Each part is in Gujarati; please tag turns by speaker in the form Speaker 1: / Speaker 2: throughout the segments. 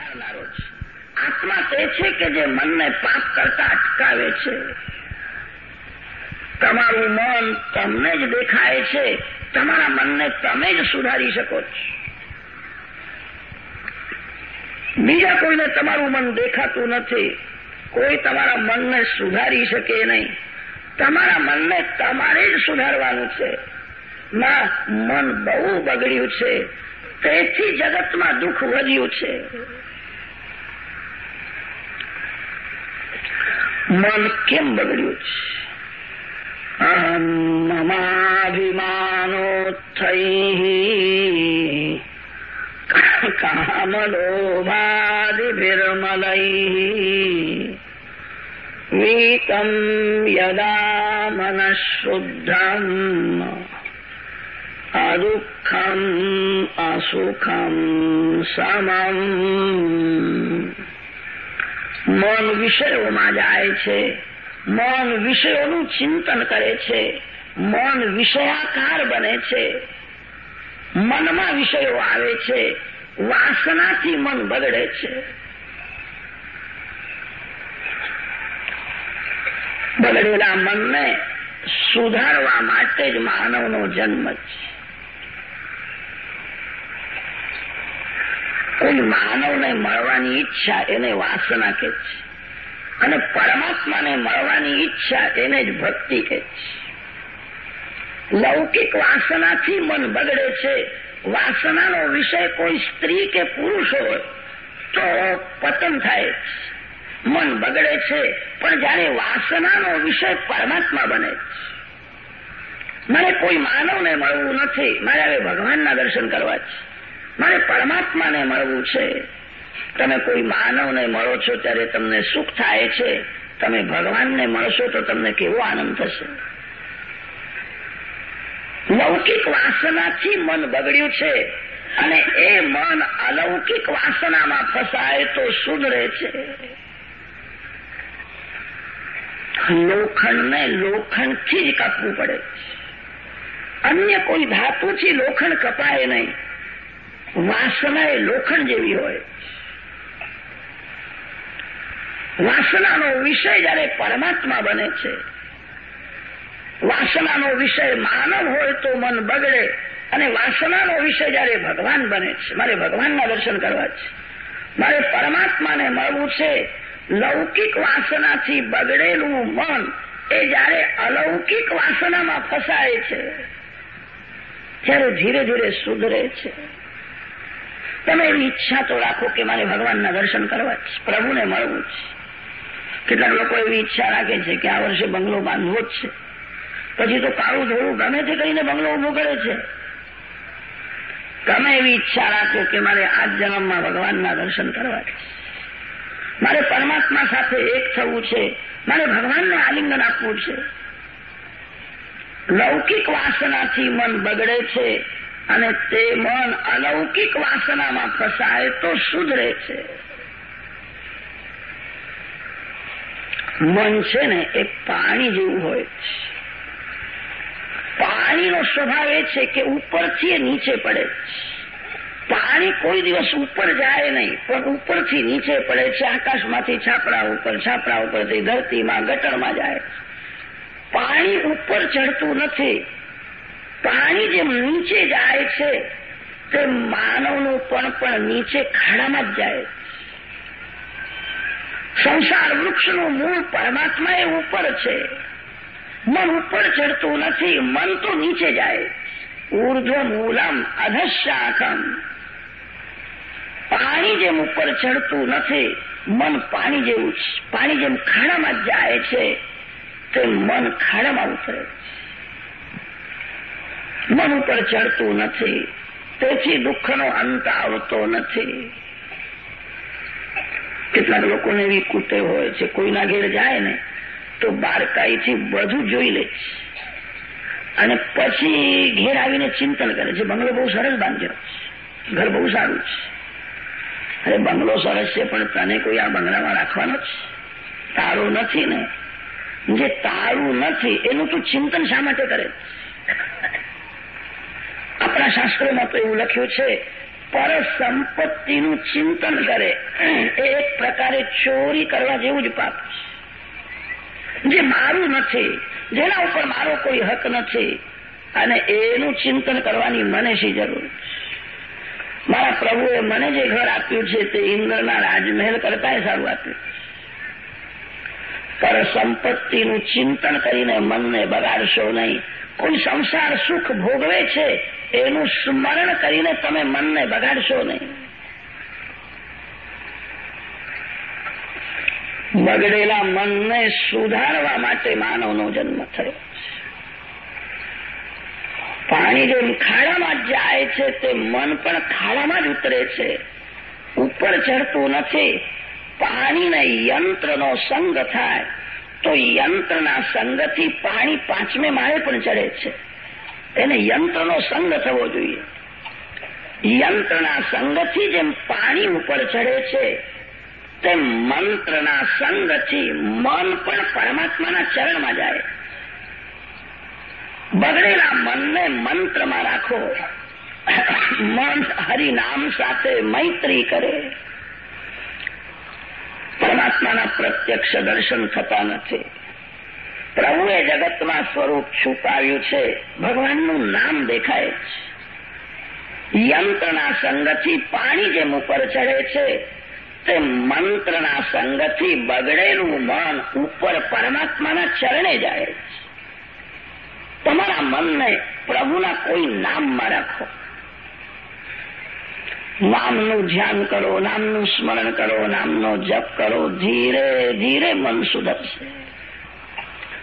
Speaker 1: સુધારનારો છે. આત્મા તે છે કે જે મનને પાપ કરતા અટકાવે છે. તમારું મન તમને જ દેખાય છે. તમારા મનને તમે જ સુધારી શકો છો. બીજા કોઈને તમારું મન દેખાતું નથી. કોઈ તમારા મનને સુધારી શકે નહીં. તમારા મનને તમારે જ સુધારવાનું છે. ના મન બહુ બગડ્યું છે. તેથી જગતમાં દુઃખ વધ્યું છે. મન કેમ બગડ્યું? છે અહમ મમાભિમાનોત્થૈ કામલોભાદિભિર્મલૈ વીતમ યદા મનઃશુદ્ધમ. અદુઃખમ અસુખમ સમમ. મન વિષયોમાં જાય છે. મન વિષયોનું ચિંતન કરે છે. મન વિષયાકાર બને છે. મનમાં વિષયો આવે છે. વાસનાથી મન બગડે છે. બગડેલા મનને સુધારવા માટે જ માનવનો જન્મ છે. કોઈ માનવને મળવાની ઈચ્છા એને વાસના કે છે. અને પરમાત્માને મળવાની ઈચ્છા એને જ ભક્તિ કે છે. લૌકિક વાસનાથી મન બગડે છે. વાસનાનો વિષય કોઈ સ્ત્રી કે પુરુષ હોય તો પતન થાય મન બગડે છે, પણ જયારે વાસનાનો વિષય પરમાત્મા બને મારે કોઈ માનવને મળવું નથી. મારે હવે ભગવાનના દર્શન કરવા છે. મારે પરમાત્માને મળવું છે. તમે કોઈ માનવને મળો છો ત્યારે તમને સુખ થાય છે. તમે ભગવાનને મળશો તો તમને કેવો આનંદ થશે? લૌકિક વાસનાથી મન બગડ્યું છે અને એ મન અલૌકિક વાસનામાં ફસાય તો સુધરે છે. લોખંડને લોખંડથી જ કાપવું પડે અન્ય કોઈ ધાતુથી લોખંડ કપાય નહીં. વાસના એ લોખંડ જેવી હોય. વાસનાનો વિષય જયારે પરમાત્મા બને છે, વાસનાનો વિષય માનવ હોય તો મન બગડે અને વાસનાનો વિષય જયારે ભગવાન બને છે, મારે ભગવાનના દર્શન કરવા છે. મારે પરમાત્માને મળવું છે, લૌકિક વાસનાથી બગડેલું મન એ જયારે અલૌકિક વાસનામાં ફસાય છે, ત્યારે ધીરે ધીરે સુધરે છે. તમે એવી ઈચ્છા તો રાખો કે મારે ભગવાનના દર્શન કરવા જ, પ્રભુને મળવું જ. કેટલાક લોકો એવી ઈચ્છા રાખે છે કે આ વર્ષે બંગલો બાંધવો જ છે. પછી તો કાળું ધોળું ગમે તે કરીને બંગલો ઊભો કરે છે. તમે એવી ઈચ્છા રાખો કે મારે આ જન્મમાં ભગવાનના દર્શન કરવા છે મારે પરમાત્મા સાથે એક થવું છે. મારે ભગવાનને આલિંગન આપવું છે. લૌકિક વાસનાથી મન બગડે છે. અને તે મન અલૌકિક વાસનામાં ફસાય તો સુધરે છે. મન છે ને એ પાણી જેવું હોય પાણીનો સ્વભાવ એ છે કે ઉપરથી નીચે પડે છે. પાણી કોઈ દિવસ ઉપર જાય નહીં, પણ ઉપરથી નીચે પડે છે, આકાશમાંથી છાપડા ઉપર છાપડા ઉપરથી ધરતીમાં, ગટરમાં જાય પાણી ઉપર ચડતું નથી. પાણી જે નીચે જાય છે, તે માનવનું પણ પણ નીચે ખાડામાં જ જાય. સંસાર વૃક્ષનું મૂળ પરમાત્મા એ ઉપર છે. મન ઉપર ચડતું નથી, મન તો નીચે જાય. ઉર્ધ્વ મૂલમ અધશાખમ પાણી જેમ ઉપર ચડતું નથી, મન પાણી જેવું પાણી જેમ ખાડામાં જાય છે, તે મન ખાડામાં ઉતરે. મન ઉપર ચડતું નથી. તેથી દુઃખનો અંત આવતો નથી. કેટલાક લોકોને એવી કૂટે હોય છે, કોઈના ઘેર જાય ને, તો બારકાઈથી બધું જોઈ લે છે. અને પછી ઘેર આવીને ચિંતન કરે છે, બંગલો બહુ સરસ બાંધ્યો ઘર બહુ સારું છે. અરે બંગલો સરસ છે, પણ તને કોઈ આ બંગલામાં રાખવાનો છે તારું નથી ને. જે તારું નથી, એનું તું ચિંતન શા માટે કરે આપણા શાસ્ત્રોમાં તો એવું લખ્યું છે પર સંપત્તિનું ચિંતન કરે. એ એક પ્રકારે ચોરી કરવા જેવું જ પાપ જે મારું નથી, જેના ઉપર મારો કોઈ હક નથી, અને એનું ચિંતન કરવાની મને શી જરૂર મારા પ્રભુએ મને જે ઘર આપ્યું છે, તે ઇન્દ્રના રાજમહેલ કરતા સારું આપ્યું પર સંપત્તિનું ચિંતન કરીને મનને બગાડશો નહીં. કોઈ સંસાર સુખ ભોગવે છે એનું સ્મરણ કરીને તમે મનને બગાડશો નહીં. બગડેલા મનને સુધારવા માટે માનવનો જન્મ થયો પાણી જેમ ખાડામાં જાય છે તે મન પણ ખાડામાં જ ઉતરે છે. ઉપર ચડતું નથી. પાણીને યંત્રનો સંગ થાય. તો યંત્રના સંગથી પાણી પાંચમે માળે પણ ચડે છે. એને યંત્રનો સંગ થવો જોઈએ. યંત્રના સંગથી જેમ પાણી ઉપર ચડે છે, તેમ મંત્રના સંગથી મન પણ પરમાત્માના ચરણમાં જાય. બગડેલા મનને મંત્રમાં રાખો. મન હરિનામ સાથે મૈત્રી કરે. પરમાત્માના પ્રત્યક્ષ દર્શન થતા નથી. પ્રભુએ જગતમાં સ્વરૂપ છુપાવ્યું છે. ભગવાનનું નામ દેખાય છે. યંત્રના સંગથી પાણી જેમ ઉપર ચડે છે તે મંત્રના સંગથી બગડેલું મન ઉપર પરમાત્માના ચરણે જાય છે. તમારા મનને પ્રભુના કોઈ નામમાં રાખો. નામનું ધ્યાન કરો, નામનું સ્મરણ કરો, નામનો જપ કરો, ધીરે ધીરે મન સુધરશે.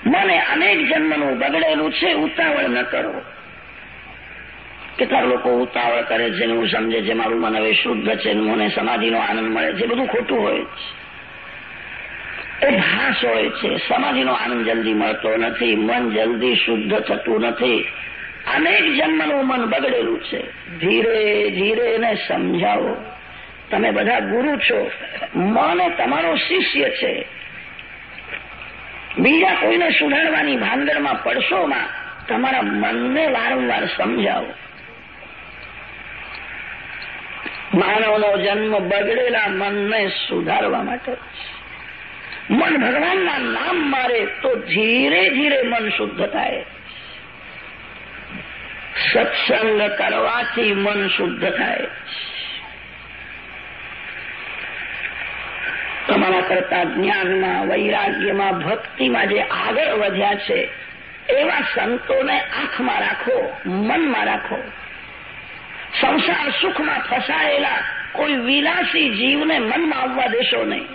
Speaker 1: મને અનેક જન્મનું બગડેલું છે, ઉતાવળ ન કરો. કેટલાક લોકો ઉતાવળ કરે છે હું સમજે છે, મારું મન હવે શુદ્ધ છે મને સમાધિનો આનંદ મળે છે, બધું ખોટું હોય છે. એ ભાસ હોય છે, સમાધિનો આનંદ જલ્દી મળતો નથી, મન જલ્દી શુદ્ધ થતું નથી. અનેક જન્મનું મન બગડેલું છે. ધીરે ધીરે એને સમજાવો. તમે બધા ગુરુ છો. મન તમારો શિષ્ય છે. બીજા કોઈને સુધારવાની ભાંદરમાં પડશોમાં તમારા મનને વારંવાર સમજાવો. માનવનો જન્મ બગડેલા મનને સુધારવા માટે. મન ભગવાનના નામ મારે તો ધીરે ધીરે મન શુદ્ધ થાય. સત્સંગ કરવાથી મન શુદ્ધ થાય. તમારા કરતા જ્ઞાનમાં, વૈરાગ્યમાં, ભક્તિમાં જે આગળ વધ્યા છે, એવા સંતોને આંખમાં રાખો, મનમાં રાખો. સંસાર સુખમાં ફસાયેલા કોઈ વિલાસી જીવને મનમાં આવવા દેશો નહીં.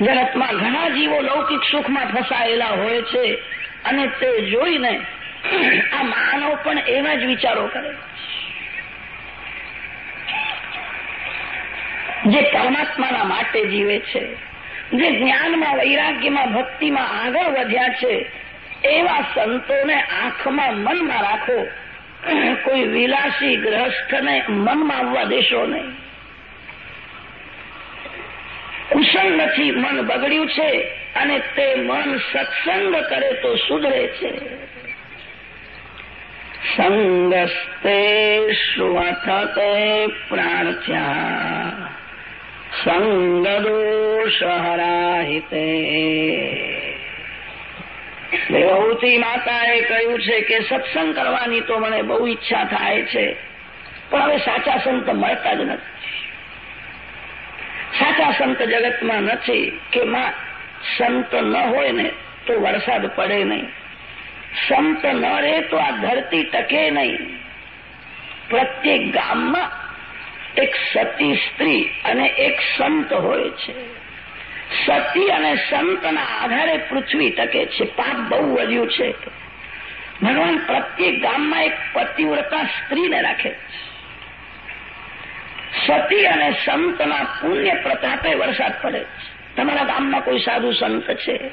Speaker 1: જગતમાં ઘણા જીવો લૌકિક સુખમાં ફસાયેલા હોય છે અને તે જોઈને આ માનવ પણ એવા જ વિચારો કરે. જે પરમાત્માના માટે જીવે છે, જે જ્ઞાનમાં, વૈરાગ્યમાં, ભક્તિમાં આગળ વધ્યા છે, એવા સંતોને આંખમાં મનમાં રાખો, કોઈ વિલાસી ગ્રહસ્થને મનમાં આવવા દેશો નહીં. કુશલ નથી, મન બગડ્યું છે અને તે મન સત્સંગ કરે તો સુધરે છે. સંગસ્તે સ્વથતે પ્રાર્થ્યા. સંગદોષહરાહિતે. માતાએ કહ્યું છે કે સત્સંગ કરવાની તો મને બહુ ઈચ્છા થાય છે, પણ હવે સાચા સંત મળતા જ નથી. સાચા સંત જગતમાં નથી કે માં સંત ન હોય ને તો વરસાદ પડે નહીં. સંત ન રહે તો આ ધરતી ટકે નહીં. પ્રત્યેક ગામમાં એક સતી સ્ત્રી અને એક સંત હોય છે. સતી અને સંતના આધારે પૃથ્વી ટકે છે. પાપ બહુ વધ્યું છે. ભગવાન પ્રત્યેક ગામમાં એક પતિવ્રતા સ્ત્રીને રાખે સતી અને સંતના પુણ્ય પ્રતાપે વરસાદ પડે તમારા ગામમાં કોઈ સાધુ સંત છે?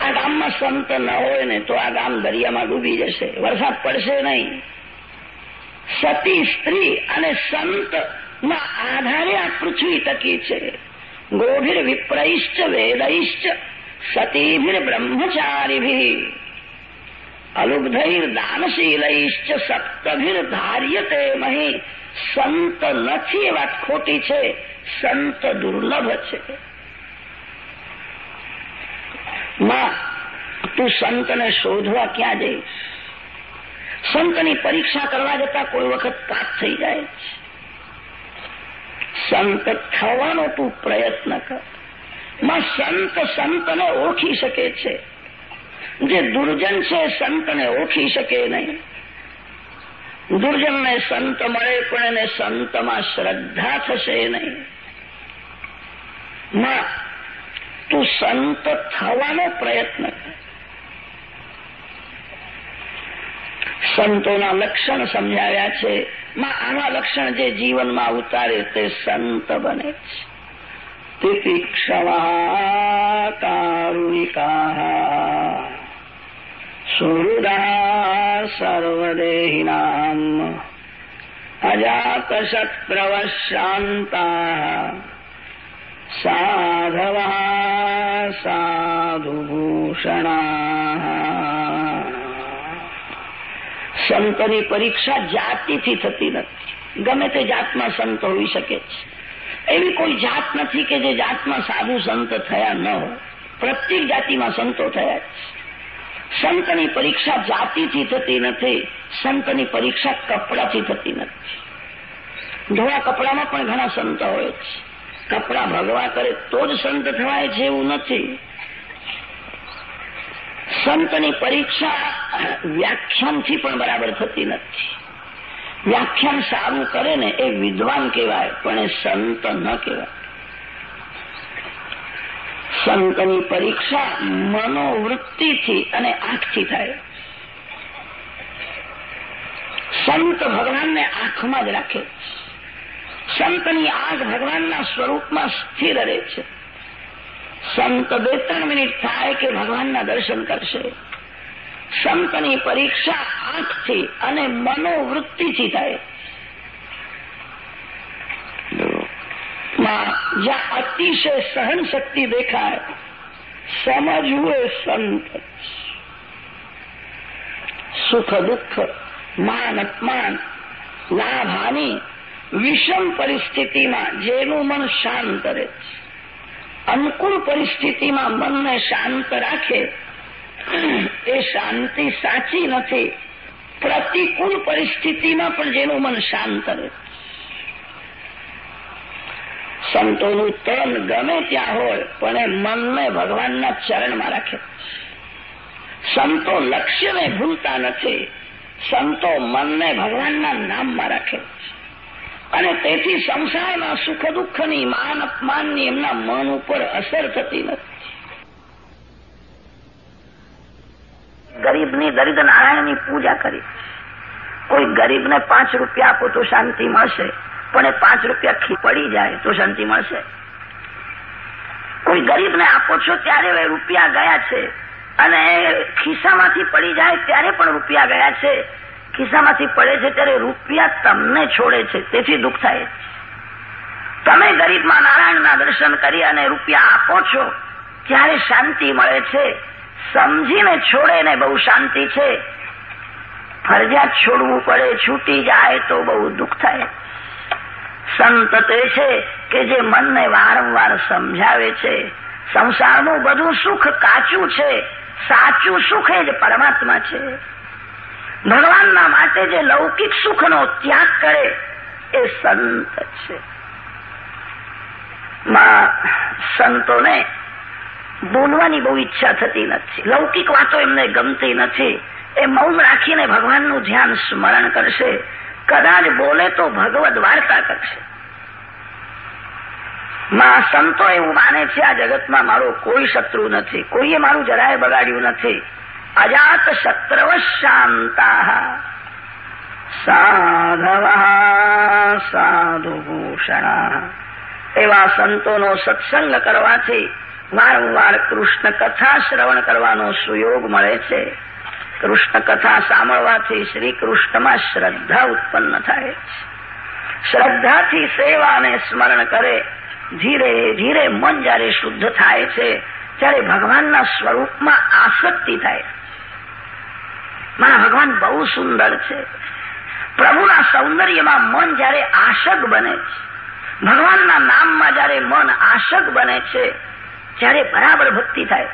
Speaker 1: આ ગામમાં સંત ન હોય ને તો આ ગામ દરિયામાં ડૂબી જશે. વરસાદ પડશે નહીં. સતી, સ્ત્રી અને સંત ના આધારે આ પૃથ્વી ટકી છે. ગોભીર વિપ્રૈશ્ચ, વેદૈશ્ચ, સતીભીર બ્રહ્મચારીભી. અલુબ્ધૈર દાનશીલૈશ્ચ, સપ્તભીર ધાર્યતે મહી. સંત નથી એ વાત ખોટી છે, સંત દુર્લભ છે. માં, તું સંતને શોધવા ક્યાં જઈશ? સંતની પરીક્ષા કરવા જતા કોઈ વખત પાપ થઈ જાય સંત થવાનો તું પ્રયત્ન કર. માં સંત સંતને ઓળખી શકે છે. જે દુર્જન છે સંતને ઓળખી શકે નહીં. દુર્જનને સંત મળે પણ એને સંતમાં શ્રદ્ધા થશે નહીં. માં, તું સંત થવાનો પ્રયત્ન કર. સંતોના લક્ષણ સમજાવ્યા છે. માં આવા લક્ષણ જે જીવનમાં ઉતારે તે સંત બને છે. તિતિક્ષવા કારુણિકા સુહૃદા અજાતશત્રવ શાંતા સાધવા સાધુભૂષણા સંતની પરીક્ષા જાતિથી થતી નથી. ગમે તે જાતમાં સંત હોઈ શકે છે. એવી કોઈ જાત નથી કે જે જાતમાં સાધુ સંત થયા ન હોય. પ્રત્યેક જાતિમાં સંતો થયા છે. સંતની પરીક્ષા જાતિથી થતી નથી, સંતની પરીક્ષા કપડાથી થતી નથી. ધોળા કપડામાં પણ ઘણા સંત હોય છે. કપડા ભગવા કરે તો જ સંત થવાય છે એવું નથી. સંતની પરીક્ષા વ્યાખ્યાનથી પણ બરાબર થતી નથી. વ્યાખ્યાન સારું કરે ને એ વિદ્વાન કહેવાય, પણ એ સંત ન કહેવાય. સંતની પરીક્ષા મનોવૃત્તિથી અને આંખથી થાય. સંત ભગવાનને આંખમાં જ રાખે. સંતની આંખ ભગવાનના સ્વરૂપમાં સ્થિર રહે છે. સંત બે ત્રણ મિનિટ થાય કે ભગવાનના દર્શન કરશે. સંતની પરીક્ષા આંખથી અને મનોવૃત્તિથી થાય. જ્યાં અતિશય સહન શક્તિ દેખાય, સમજવું એ સંત. સુખ, દુઃખ, માન, અપમાન, લાભ, હાનિ, વિષમ પરિસ્થિતિમાં જેનું મન શાંત રહે છે. અનુકૂળ પરિસ્થિતિમાં મનને શાંત રાખે. એ શાંતિ સાચી નથી. પ્રતિકૂળ પરિસ્થિતિમાં પણ જેનું મન શાંત રહે. સંતોનું તન ગમે ત્યાં હોય, પણ એ મનને ભગવાનના ચરણમાં રાખે. સંતો લક્ષ્યને ભૂલતા નથી. સંતો મનને ભગવાનના નામમાં રાખે. અને તેથી સંસારના સુખ દુઃખની માન અપમાનની એમના મન ઉપર અસર થતી નથી. ગરીબની દરિદ્ર નારાયણની પૂજા કરી. કોઈ ગરીબને પાંચ રૂપિયા આપો તો શાંતિ મળશે, પણ એ પાંચ રૂપિયા પડી જાય તો શાંતિ મળશે. કોઈ ગરીબને આપો છો ત્યારે રૂપિયા ગયા છે, અને ખિસ્સામાંથી પડી જાય ત્યારે પણ રૂપિયા ગયા છે. ખિસ્સામાંથી પડે છે ત્યારે રૂપિયા તમને છોડે છે. તેથી દુઃખ થાય તમે ગરીબમાં નારાયણના દર્શન કરી અને રૂપિયા આપો છો, ત્યારે શાંતિ મળે છે. સમજીને છોડે ને બહુ શાંતિ છે. ફરજિયાત છોડવું પડે, છૂટી જાય તો બહુ દુઃખ થાય. સંત તે છે કે જે મનને વારંવાર સમજાવે છે. સંસારનું બધું સુખ કાચું છે. સાચું સુખ એ જ પરમાત્મા છે. ભગવાનના માટે જે લૌકિક સુખનો ત્યાગ કરે એ સંત છે. માં સંતોને બોલવાની બહુ ઈચ્છા થતી નથી. લૌકિક વાતો એમને ગમતી નથી. એ મૌન રાખીને ભગવાનનું ધ્યાન સ્મરણ કરશે. કદાચ બોલે તો ભગવદ વાર્તા કરશે. માં સંતો એવું માને છે, આ જગતમાં મારો કોઈ શત્રુ નથી. કોઈએ મારું જરાય બગાડ્યું નથી. શત્રવ શાંતા સાધવ સાધુભૂષણા એવા સંતોનો સત્સંગ કરવાથી વારંવાર કૃષ્ણ કથા શ્રવણ કરવાનો સુયોગ મળે છે કૃષ્ણ કથા સાંભળવાથી શ્રી કૃષ્ણમાં શ્રદ્ધા ઉત્પન્ન થાય છે શ્રદ્ધાથી સેવાને સ્મરણ કરે ધીરે ધીરે મન જયારે શુદ્ધ થાય છે ત્યારે ભગવાનના સ્વરૂપમાં આસક્તિ થાય મારા ભગવાન બહુ સુંદર છે. પ્રભુના સૌંદર્યમાં મન જ્યારે આશક બને છે, ભગવાનના નામમાં જ્યારે મન આશક બને છે, ત્યારે બરાબર ભક્તિ થાય.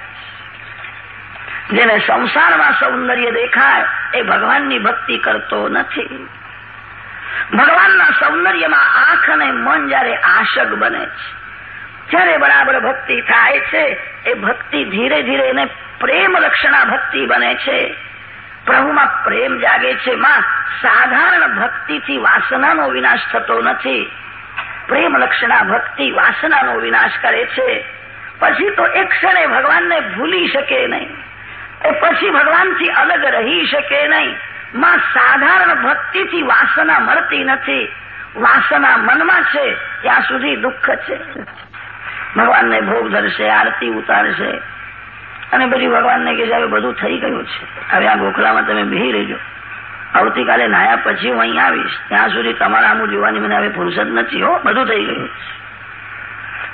Speaker 1: જેને સંસારમાં સૌંદર્ય દેખાય, એ ભગવાનની ભક્તિ કરતો નથી. ભગવાનના સૌંદર્યમાં આંખ અને મન જ્યારે આશક બને છે જ્યારે બરાબર ભક્તિ થાય છે, એ ભક્તિ ધીરે ધીરે એને પ્રેમ લક્ષણા ભક્તિ બને છે. પ્રભુમાં પ્રેમ જાગે છે માં, સાધારણ ભક્તિથી વાસનાનો વિનાશ થતો નથી. પ્રેમ લક્ષણા ભક્તિ વાસનાનો વિનાશ કરે છે. પછી તો એક ક્ષણે ભગવાનને ભૂલી શકે નહીં. એ પછી ભગવાનથી અલગ રહી શકે નહીં. માં, સાધારણ ભક્તિથી વાસના મળતી નથી. વાસના મનમાં છે, ત્યાં સુધી દુઃખ છે. ભગવાનને ભોગ ધરશે, આરતી ઉતારશે. અને પછી ભગવાનને કે હવે બધું થઈ ગયું છે. હવે આ ગોખલામાં તમે બેહી રહેજો. આવતીકાલે નાયા પછી હું અહીં આવીશ. ત્યાં સુધી તમારા આમું જોવાની મને હવે ફુરસદ નથી, હો. બધું થઈ ગયું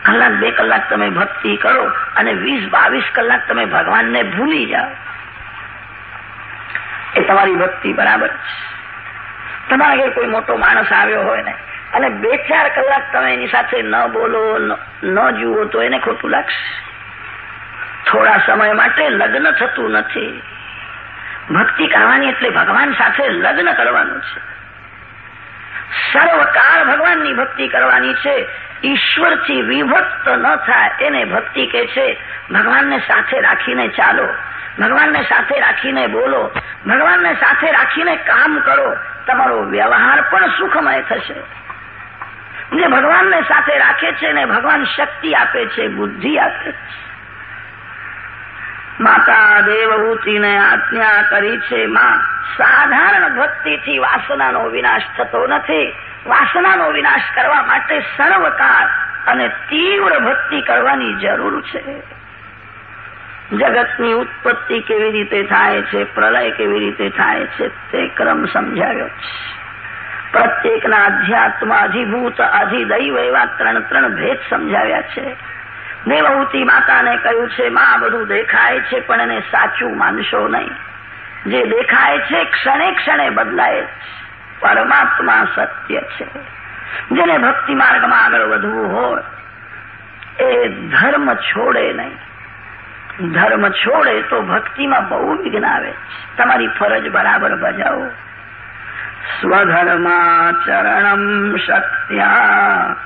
Speaker 1: કલાક, બે કલાક તમે ભક્તિ કરો અને વીસ, બાવીસ કલાક તમે ભગવાનને ભૂલી જાઓ. એ તમારી ભક્તિ બરાબર છે. તમારા ઘેર કોઈ મોટો માણસ આવ્યો હોય ને, અને બે ચાર કલાક તમે એની સાથે ન બોલો ન જુઓ, તો એને ખોટું લાગશે. થોડા સમય માટે લગ્ન થતું નથી. ભક્તિ કરવાની એટલે ભગવાન સાથે લગ્ન કરવાનું છે. સર્વકાળ ભગવાનની ભક્તિ કરવાની છે. ઈશ્વરથી વિભક્ત ન થાય એને ભક્તિ કે છે. ભગવાનને સાથે રાખીને ચાલો. ભગવાનને સાથે રાખીને બોલો. ભગવાનને સાથે રાખીને કામ કરો. તમારો વ્યવહાર પણ સુખમય થશે. જે ભગવાનને સાથે રાખે છે ને ભગવાન શક્તિ આપે છે, બુદ્ધિ આપે છે. માતા દેવહૂતિને આજ્ઞા કરી છે માં. સાધારણ ભક્તિથી વાસનાનો વિનાશ થતો નથી. વાસનાનો વિનાશ કરવા માટે સર્વકાળ અને તીવ્ર ભક્તિ કરવાની જરૂર છે. જગતની ઉત્પત્તિ કેવી રીતે થાય છે, પ્રલય કેવી રીતે થાય છે, તે ક્રમ સમજાવ્યો છે. પ્રત્યેકના અધ્યાત્મ અધિભૂત અધિદૈવ એવા ત્રણ ત્રણ ભેદ સમજાવ્યા છે. દેવહૂતિ માતાને કહ્યું છે, માં, બધું દેખાય છે, પણ એને સાચું માનશો નહીં. જે દેખાય છે, ક્ષણે ક્ષણે બદલાય પરમાત્મા સત્ય છે. જેને ભક્તિ માર્ગમાં આગળ વધવું હોય, એ ધર્મ છોડે નહીં. ધર્મ છોડે તો ભક્તિમાં બહુ વિઘ્ન આવે તમારી ફરજ બરાબર બજાવો. સ્વધર્માચરણમ શક્ત્યા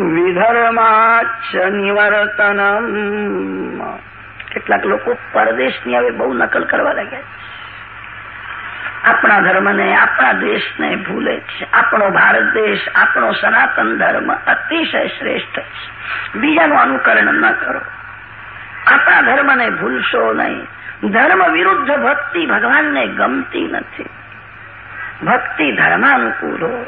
Speaker 1: વિધર્માચ નિવર્તનમ. કેટલાક લોકો પરદેશની હવે બહુ નકલ કરવા લાગ્યા આપણા ધર્મને, આપણા દેશને ભૂલે છે. આપણો ભારત દેશ, આપણો સનાતન ધર્મ અતિશય શ્રેષ્ઠ છે. બીજાનું અનુકરણ ન કરો. આપણા ધર્મને ભૂલશો નહીં. ધર્મ વિરુદ્ધ ભક્તિ ભગવાનને ગમતી નથી. ભક્તિ ધર્માનુકૂળ હોય.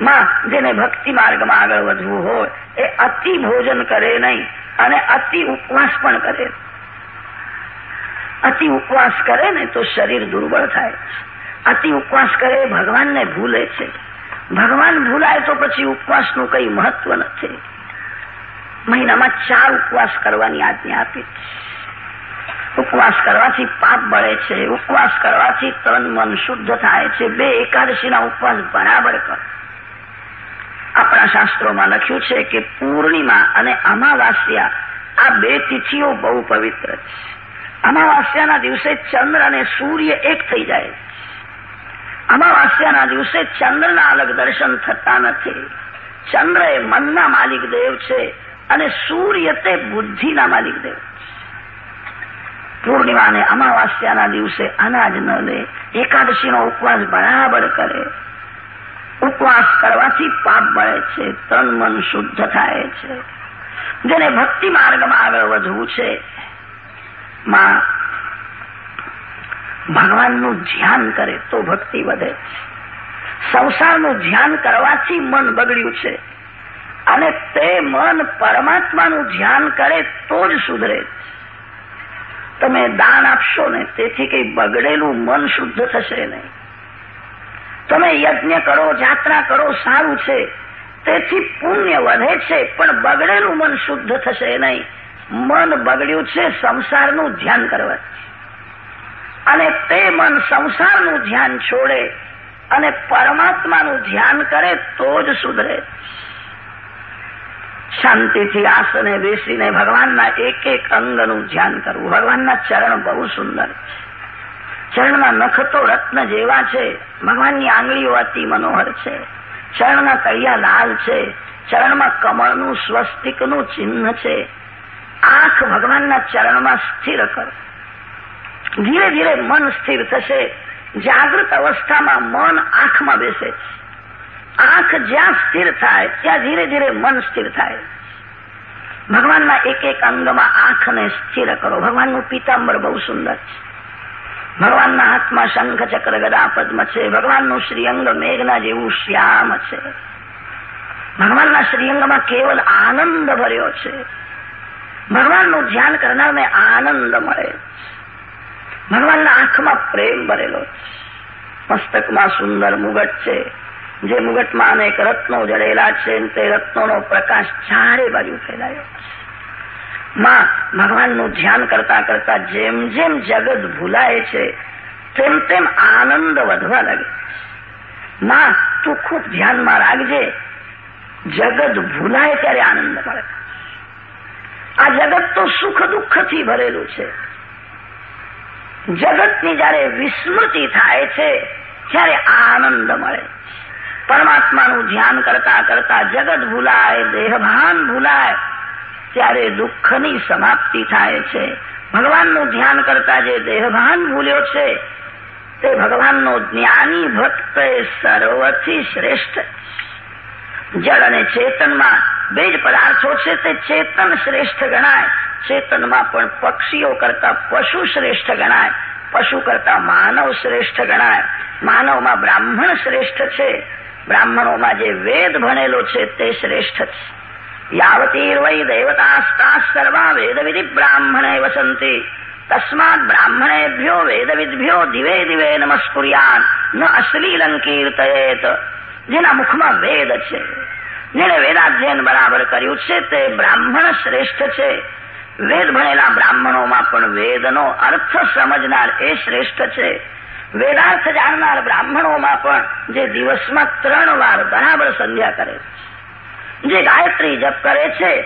Speaker 1: માં, જેને ભક્તિ માર્ગમાં આગળ વધવું હોય, એ અતિ ભોજન કરે નહીં અને અતિ ઉપવાસ પણ કરે. અતિ ઉપવાસ કરે ને તો શરીર દુર્બળ થાય. અતિ ઉપવાસ કરે ભગવાનને ભૂલે છે. ભગવાન ભૂલાય તો પછી ઉપવાસનું કઈ મહત્વ નથી. મહિનામાં ચાર ઉપવાસ કરવાની આજ્ઞા આપી. ઉપવાસ કરવાથી પાપ બળે છે. ઉપવાસ કરવાથી તન મન શુદ્ધ થાય છે. બે એકાદશીના ઉપવાસ બરાબર કરો. આપણા શાસ્ત્રોમાં લખ્યું છે કે પૂર્ણિમા અને અમાવાસ્યા આ બે તિથિઓ બહુ પવિત્ર છે. અમાવાસ્યાના દિવસે ચંદ્ર અને સૂર્ય એક થઈ જાય અમાવાસ્યાના દિવસે ચંદ્રના અલગ દર્શન થતા નથી. ચંદ્ર એ મનના માલિક દેવ છે અને સૂર્ય તે બુદ્ધિના માલિક દેવ પૂર્ણિમા અને અમાવાસ્યાના દિવસે અનાજ ન લે, એકાદશીનો ઉપવાસ બરાબર કરે ઉપવાસ કરવાથી પાપ બળે છે, તન મન શુદ્ધ થાય છે. જેને ભક્તિ માર્ગમાં આગળ વધવું છે, માં ભગવાનનું ધ્યાન કરે તો ભક્તિ વધે. સંસારનું ધ્યાન કરવાથી મન બગડ્યું છે. અને તે મન પરમાત્માનું ધ્યાન કરે તો જ સુધરે. તમે દાન આપશો ને, તેથી કઈ બગડેલું મન શુદ્ધ થશે નહીં. તમે યજ્ઞ કરો, જાત્રા કરો, સારું છે. તેથી પુણ્ય વધે છે, પણ બગડેલું મન શુદ્ધ થશે નહીં. મન બગડ્યું છે, સંસારનું ધ્યાન કરવા અને તે મન સંસારનું ધ્યાન છોડે અને પરમાત્માનું ધ્યાન કરે તો જ સુધરે. શાંતિથી આસને બેસીને ભગવાનના એક એક અંગનું ધ્યાન કરવું. ભગવાનના ચરણ બહુ સુંદર છે. ચરણના નખ તો રત્ન જેવા છે. ભગવાનની આંગળીઓ અતિ મનોહર છે. ચરણના તળિયા લાલ છે. ચરણમાં કમળનું, સ્વસ્તિકનું ચિહ્ન છે. આંખ ભગવાનના ચરણમાં સ્થિર કરો. ધીરે ધીરે મન સ્થિર થશે. જાગૃત અવસ્થામાં મન આંખમાં બેસે. છે આંખ જ્યાં સ્થિર થાય, ત્યાં ધીરે ધીરે મન સ્થિર થાય. ભગવાનના એક એક અંગમાં આંખને સ્થિર કરો. ભગવાનનું પીતાંબર બહુ સુંદર છે. ભગવાનના હાથમાં શંખ ચક્ર ગદા પદ્મ છે, ભગવાનનું શ્રીઅંગ મેઘના જેવું શ્યામ છે. ભગવાનના શ્રીઅંગમાં કેવલ આનંદ ભર્યો છે. ભગવાનનું ધ્યાન કરનારને આનંદ મળે ભગવાનના આંખમાં પ્રેમ ભરેલો છે. મસ્તકમાં સુંદર મુગટ છે. જે મુગટમાં અનેક રત્નો જડેલા છે, તે રત્નોનો પ્રકાશ ચારે બાજુ ફેલાયો માં, ભગવાનનું ધ્યાન કરતા કરતા જેમ જેમ જગત ભૂલાય છે, તેમ તેમ આનંદ વધવા લાગે. માં, તું ખૂબ ધ્યાનમાં રાખજે. જગત ભૂલાય ત્યારે આનંદ મળે. આ જગત તો સુખ દુઃખથી ભરેલું છે. જગતની જયારે વિસ્મૃતિ થાય છે, ત્યારે આનંદ મળે. પરમાત્માનું ધ્યાન કરતા કરતા જગત ભૂલાય, દેહભાન ભૂલાય ત્યારે દુઃખની સમાપ્તિ થાય છે. ભગવાનનું ધ્યાન કરતા જે દેહભાન ભૂલ્યો છે, તે ભગવાનનો જ્ઞાની ભક્ત સર્વથી શ્રેષ્ઠ જળ અને ચેતનમાં બે જ પદાર્થો છે, તે ચેતન શ્રેષ્ઠ ગણાય. ચેતનમાં પણ પક્ષીઓ કરતા પશુ શ્રેષ્ઠ ગણાય. પશુ કરતા માનવ શ્રેષ્ઠ ગણાય. માનવમાં બ્રાહ્મણ શ્રેષ્ઠ છે. બ્રાહ્મણોમાં જે વેદ ભણેલો છે, તે શ્રેષ્ઠ છે. યાવતીર્વૈ દેવતાસ્તા સર્વા વેદવિધિ બ્રાહ્મણે વસંતિ તસ્માદ બ્રાહ્મણેભ્યો વેદવિદભ્યો દિવે દિવે નમસ્કુર્યાન ન અશ્લીલં કીર્તયેત જેના મુખમાં વેદ છે જેને વેદાધ્યયન બરાબર કર્યું છે તે બ્રાહ્મણ શ્રેષ્ઠ છે વેદ ભણેલા બ્રાહ્મણોમાં પણ વેદનો અર્થ સમજનાર એ શ્રેષ્ઠ છે વેદાર્થ જાણનાર બ્રાહ્મણોમાં પણ જે દિવસમાં ત્રણ વાર બરાબર સંધ્યા કરે જે ગાયત્રી જપ કરે છે,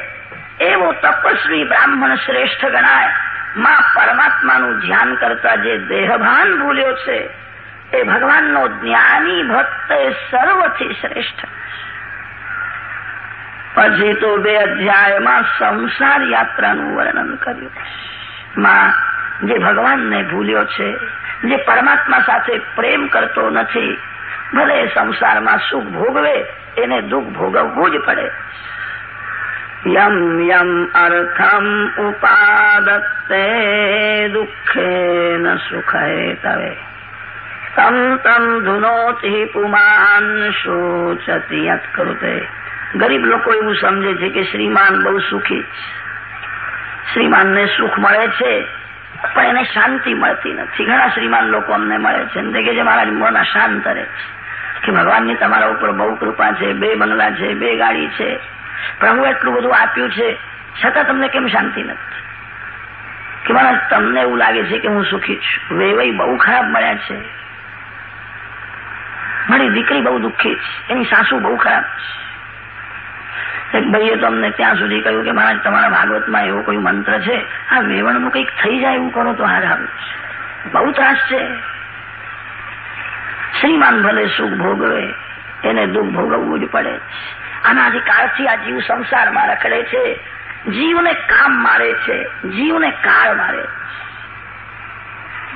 Speaker 1: એવો તપસ્વી બ્રાહ્મણ શ્રેષ્ઠ ગણાય. માં પરમાત્માનું ધ્યાન કરતા જે દેહભાન ભૂલ્યો છે, એ ભગવાનનો જ્ઞાની ભક્ત એ સર્વથી શ્રેષ્ઠ. પછી તો બે અધ્યાયમાં સંસાર યાત્રાનું વર્ણન કર્યું. માં, જે ભગવાનને ભૂલ્યો છે, જે પરમાત્મા સાથે પ્રેમ કરતો નથી, ભલે સંસારમાં સુખ ભોગવે એને દુઃખ ભોગવવું જ પડે. યમ યમ અર્થમ ઉપાદત્તે દુઃખેન સુખે તવે. તમ તમ ધુનોતિ પુમાન શોચતી યત્કૃતે. ગરીબ લોકો એવું સમજે છે કે શ્રીમાન બહુ સુખી શ્રીમાનને સુખ મળે છે, પણ એને શાંતિ મળતી નથી. ઘણા શ્રીમાન લોકો અમને મળે છે. કે જે મારા મન અશાંત રહે છે. કે ભગવાનની તમારા ઉપર બહુ કૃપા છે, બે બંગલા છે, બે ગાડી છે. પ્રભુ એટલું બધું આપ્યું છે, છતાં તમને કેમ શાંતિ નથી? કે મારા તમને એવું લાગે છે કે હું સુખી છું. વેવાઈ બહુ ખરાબ મળ્યા છે. મારી દીકરી બહુ દુઃખી છે. એની સાસુ બહુ ખરાબ છે. એક ભાઈએ તો અમને ત્યાં સુધી કહ્યું કે મહારાજ, તમારા ભાગવતમાં એવો કોઈ મંત્ર છે? આ વેવણનું કંઈક થઈ જાય એવું કરો તો હાર આવે બહુ ત્રાસ છે. શ્રીમાન ભલે સુખ ભોગવે એને દુઃખ ભોગવવું જ પડે આનાથી કાળથી આ જીવ સંસારમાં રખડે છે જીવને કામ મારે છે જીવને કાળ મારે